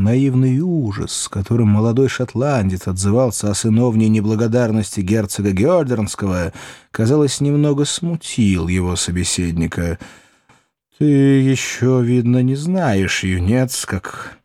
Наивный ужас, с которым молодой шотландец отзывался о сыновней неблагодарности герцога Геордернского, казалось, немного смутил его собеседника. «Ты еще, видно, не знаешь, юнец, как...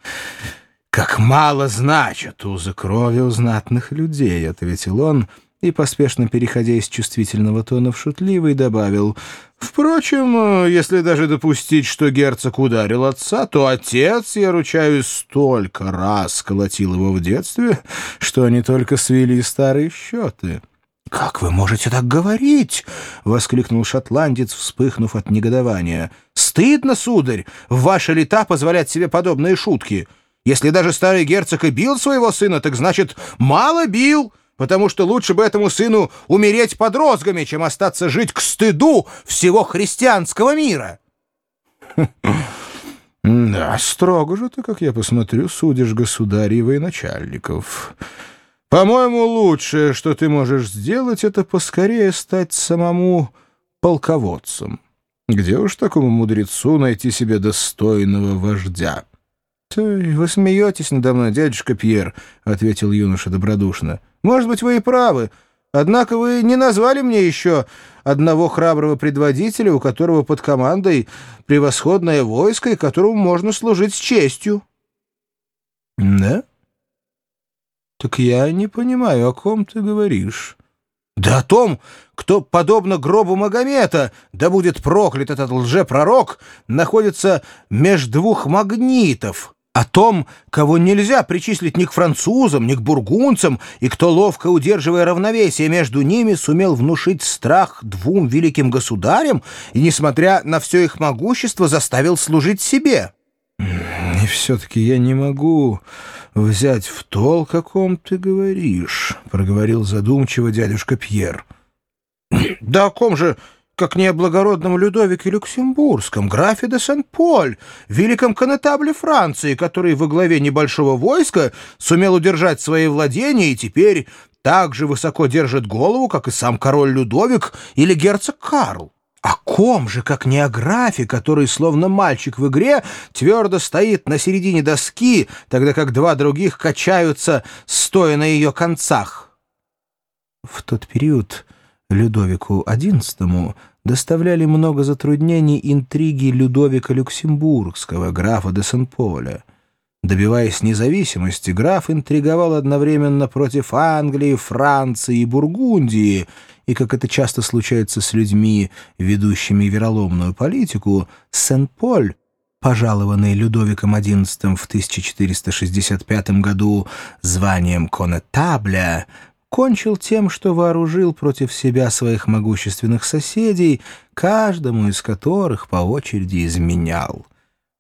как мало значат узы крови у знатных людей», — ответил он, — и, поспешно переходя из чувствительного тона в шутливый, добавил «Впрочем, если даже допустить, что герцог ударил отца, то отец, я ручаюсь, столько раз колотил его в детстве, что они только свели старые счеты». «Как вы можете так говорить?» — воскликнул шотландец, вспыхнув от негодования. «Стыдно, сударь, в ваши лета позволять себе подобные шутки. Если даже старый герцог и бил своего сына, так значит, мало бил» потому что лучше бы этому сыну умереть под розгами, чем остаться жить к стыду всего христианского мира. Да, строго же ты, как я посмотрю, судишь государей военачальников. По-моему, лучшее, что ты можешь сделать, это поскорее стать самому полководцем. Где уж такому мудрецу найти себе достойного вождя? — Вы смеетесь надо мной, дядюшка Пьер, — ответил юноша добродушно. — Может быть, вы и правы. Однако вы не назвали мне еще одного храброго предводителя, у которого под командой превосходное войско и которому можно служить с честью. — Да? — Так я не понимаю, о ком ты говоришь. — Да о том, кто, подобно гробу Магомета, да будет проклят этот лжепророк, находится меж двух магнитов — о том, кого нельзя причислить ни к французам, ни к бургунцам, и кто, ловко удерживая равновесие между ними, сумел внушить страх двум великим государям и, несмотря на все их могущество, заставил служить себе. «И все-таки я не могу взять в толк, о ком ты говоришь», — проговорил задумчиво дядюшка Пьер. «Да о ком же как не о благородном Людовике Люксембургском, графе де Сен-Поль, великом конетабле Франции, который во главе небольшого войска сумел удержать свои владения и теперь так же высоко держит голову, как и сам король Людовик или герцог Карл. О ком же, как не о графе, который, словно мальчик в игре, твердо стоит на середине доски, тогда как два других качаются, стоя на ее концах? В тот период Людовику XI доставляли много затруднений интриги Людовика Люксембургского, графа де Сен-Поля. Добиваясь независимости, граф интриговал одновременно против Англии, Франции и Бургундии, и, как это часто случается с людьми, ведущими вероломную политику, Сен-Поль, пожалованный Людовиком XI в 1465 году званием конетабля, кончил тем, что вооружил против себя своих могущественных соседей, каждому из которых по очереди изменял.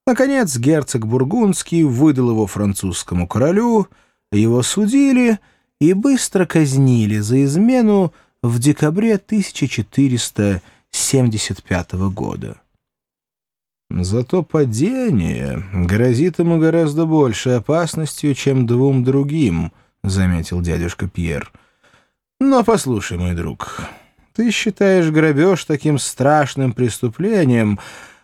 Наконец герцог Бургундский выдал его французскому королю, его судили и быстро казнили за измену в декабре 1475 года. Зато падение грозит ему гораздо большей опасностью, чем двум другим, — заметил дядюшка Пьер. — но послушай, мой друг, ты считаешь грабеж таким страшным преступлением,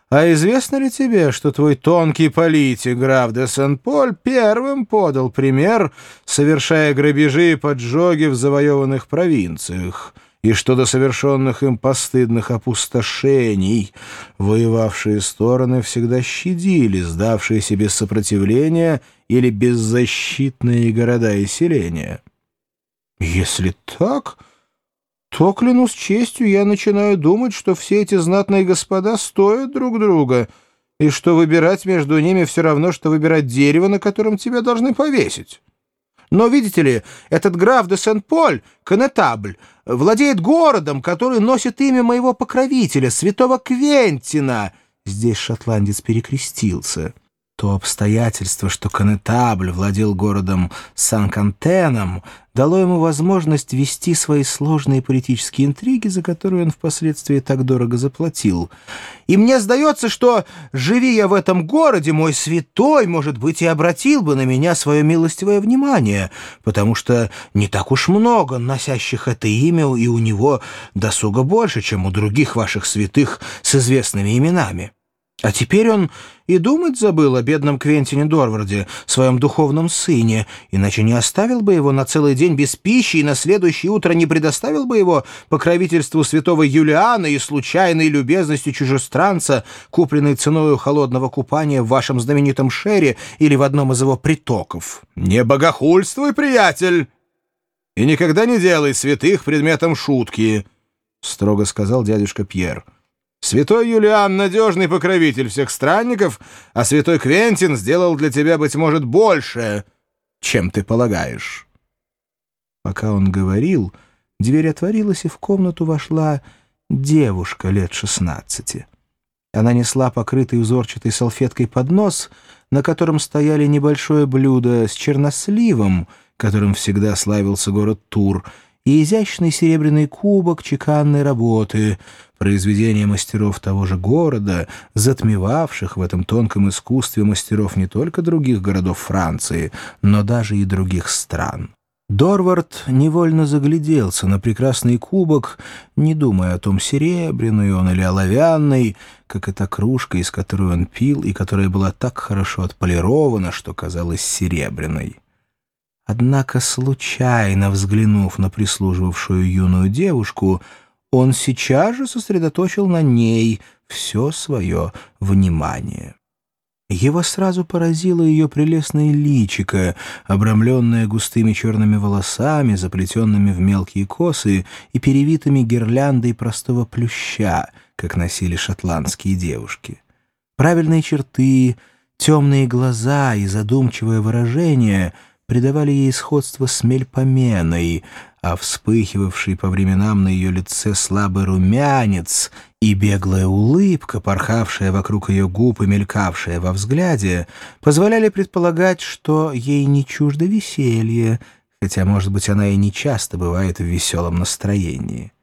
а известно ли тебе, что твой тонкий политик, граф де Сен-Поль, первым подал пример, совершая грабежи и поджоги в завоеванных провинциях, и что до совершенных им постыдных опустошений воевавшие стороны всегда щадили сдавшиеся без сопротивления или беззащитные города и селения? Если так, то, клянусь честью, я начинаю думать, что все эти знатные господа стоят друг друга, и что выбирать между ними все равно, что выбирать дерево, на котором тебя должны повесить. Но, видите ли, этот граф де Сен-Поль, конетабль, владеет городом, который носит имя моего покровителя, святого Квентина. Здесь шотландец перекрестился. То обстоятельство, что Конетабль владел городом Сан-Кантеном, дало ему возможность вести свои сложные политические интриги, за которые он впоследствии так дорого заплатил. И мне сдается, что, живи я в этом городе, мой святой, может быть, и обратил бы на меня свое милостивое внимание, потому что не так уж много носящих это имя, и у него досуга больше, чем у других ваших святых с известными именами. А теперь он и думать забыл о бедном Квентине Дорварде, своем духовном сыне, иначе не оставил бы его на целый день без пищи и на следующее утро не предоставил бы его покровительству святого Юлиана и случайной любезностью чужестранца, купленной ценой холодного купания в вашем знаменитом шере или в одном из его притоков. «Не богохульствуй, приятель, и никогда не делай святых предметом шутки», — строго сказал дядюшка Пьер. Святой Юлиан — надежный покровитель всех странников, а святой Квентин сделал для тебя, быть может, больше, чем ты полагаешь». Пока он говорил, дверь отворилась, и в комнату вошла девушка лет шестнадцати. Она несла покрытый узорчатой салфеткой поднос, на котором стояли небольшое блюдо с черносливом, которым всегда славился город Тур, и изящный серебряный кубок чеканной работы, произведение мастеров того же города, затмевавших в этом тонком искусстве мастеров не только других городов Франции, но даже и других стран. Дорвард невольно загляделся на прекрасный кубок, не думая о том, серебряный он или оловянный, как эта кружка, из которой он пил, и которая была так хорошо отполирована, что казалась серебряной. Однако, случайно взглянув на прислуживавшую юную девушку, он сейчас же сосредоточил на ней все свое внимание. Его сразу поразило ее прелестное личико, обрамленное густыми черными волосами, заплетенными в мелкие косы и перевитыми гирляндой простого плюща, как носили шотландские девушки. Правильные черты, темные глаза и задумчивое выражение — придавали ей сходство с мельпоменой, а вспыхивавший по временам на ее лице слабый румянец и беглая улыбка, порхавшая вокруг ее губ и мелькавшая во взгляде, позволяли предполагать, что ей не чуждо веселье, хотя, может быть, она и не часто бывает в веселом настроении.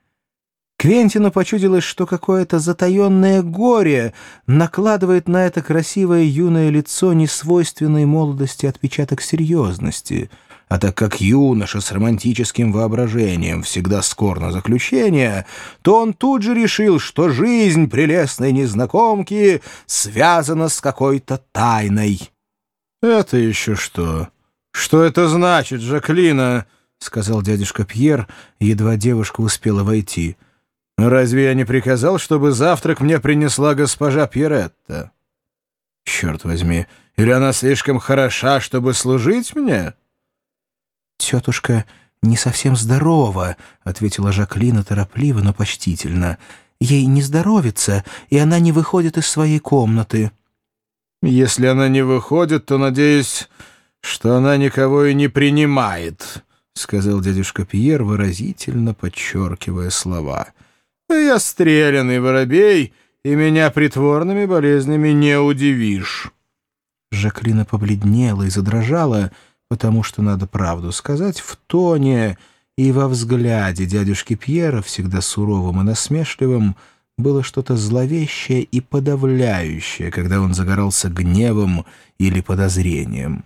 Квентину почудилось, что какое-то затаенное горе накладывает на это красивое юное лицо несвойственной молодости отпечаток серьезности, а так как юноша с романтическим воображением всегда скор на заключение, то он тут же решил, что жизнь прелестной незнакомки связана с какой-то тайной. «Это еще что? Что это значит, Жаклина?» — сказал дядюшка Пьер, едва девушка успела войти — «Разве я не приказал, чтобы завтрак мне принесла госпожа Пьеретта?» «Черт возьми, или она слишком хороша, чтобы служить мне?» «Тетушка не совсем здорова», — ответила Жаклина торопливо, но почтительно. «Ей не здоровится, и она не выходит из своей комнаты». «Если она не выходит, то, надеюсь, что она никого и не принимает», — сказал дядюшка Пьер, выразительно подчеркивая слова. Я стрелянный воробей, и меня притворными болезнями не удивишь». Жаклина побледнела и задрожала, потому что, надо правду сказать, в тоне и во взгляде дядюшки Пьера, всегда суровым и насмешливым, было что-то зловещее и подавляющее, когда он загорался гневом или подозрением.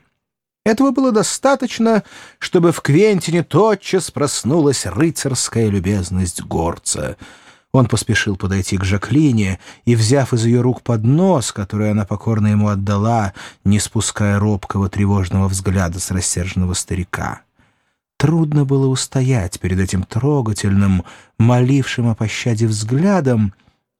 Этого было достаточно, чтобы в Квентине тотчас проснулась рыцарская любезность горца — он поспешил подойти к Жаклине и, взяв из ее рук поднос, который она покорно ему отдала, не спуская робкого тревожного взгляда с рассерженного старика. Трудно было устоять перед этим трогательным, молившим о пощаде взглядом,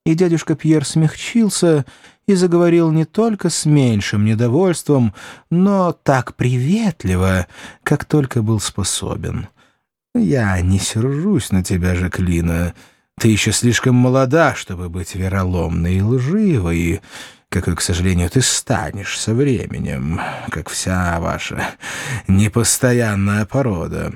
и дядюшка Пьер смягчился и заговорил не только с меньшим недовольством, но так приветливо, как только был способен. «Я не сержусь на тебя, Жаклина», ты еще слишком молода, чтобы быть вероломной и лживой, какой, к сожалению, ты станешь со временем, как вся ваша непостоянная порода.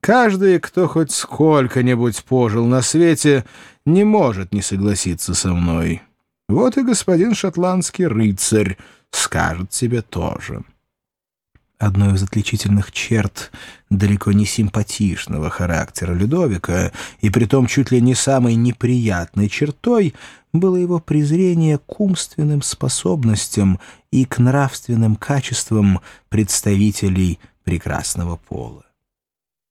Каждый, кто хоть сколько-нибудь пожил на свете, не может не согласиться со мной. Вот и господин шотландский рыцарь скажет тебе тоже». Одной из отличительных черт далеко не симпатичного характера Людовика, и притом чуть ли не самой неприятной чертой, было его презрение к умственным способностям и к нравственным качествам представителей прекрасного пола.